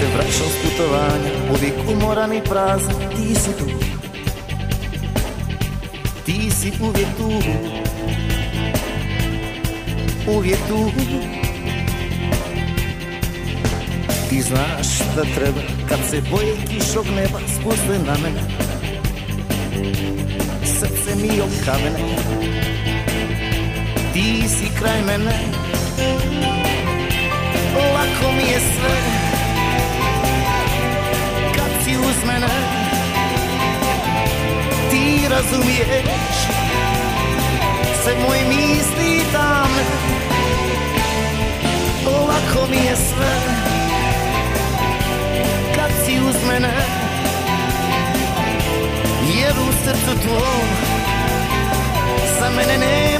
se vraćao s putovanja Uvijek umoran i prazan. Ti si tu. Ti si uvijek tu. Uvijek tu. Ti znaš da treba Kad se boje kišog neba Spuste na mene Srce mi od kamene. Ti si kraj mene razumiješ? Sve moje misli tamne Lako mi je sve. Kad si uz mene Jer u srcu tvoj Za mene nema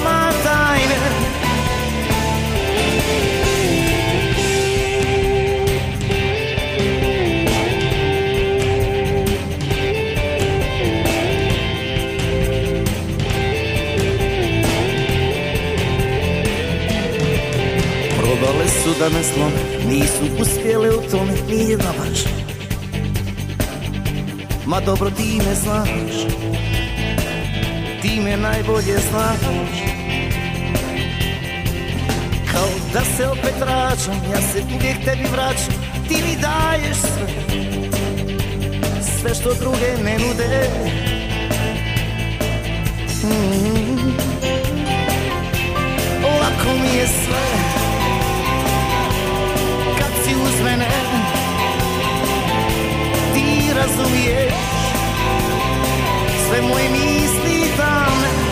su da me slome Nisu uspjele u tome Nije da baš Ma dobro ti me znaš. Ti me najbolje znaš. Kao da se opet rađam Ja se uvijek tebi vraćam. Ti mi daješ sve. Sve što druge ne nude. Mm. Lako rozumieť Sve moje misli tam